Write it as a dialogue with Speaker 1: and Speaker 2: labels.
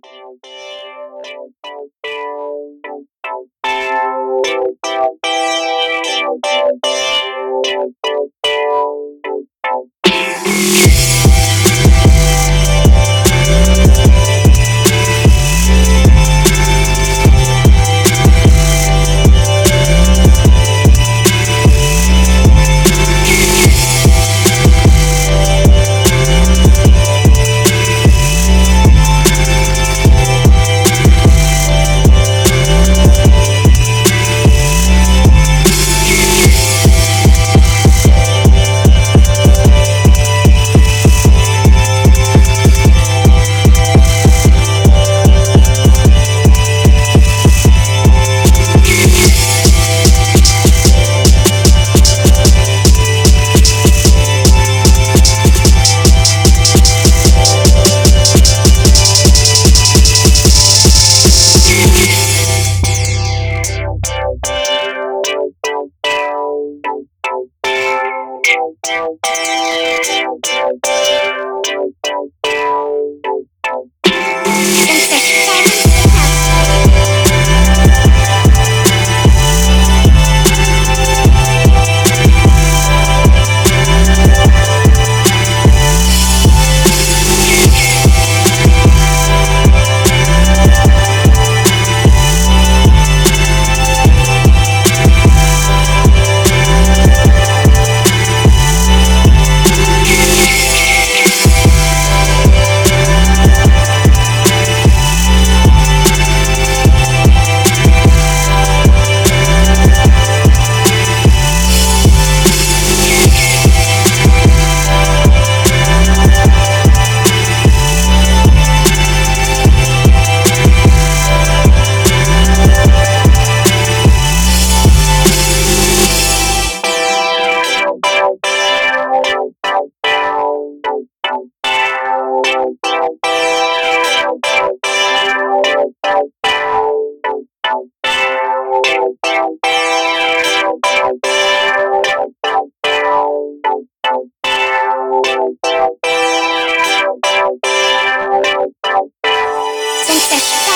Speaker 1: Thank you. Thank you. はい。